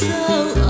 so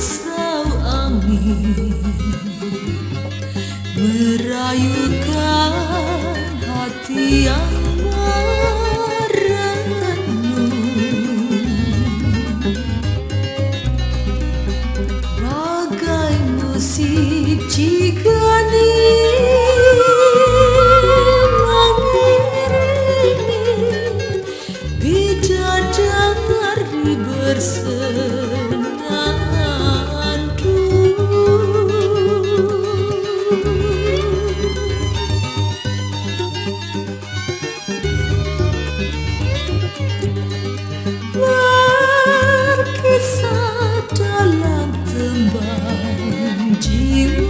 ringsau amin Merayukan hati yang Bagai musik jika bersedih you.